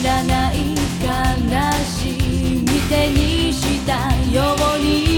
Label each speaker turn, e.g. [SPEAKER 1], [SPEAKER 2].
[SPEAKER 1] いらない悲しみ手にしたように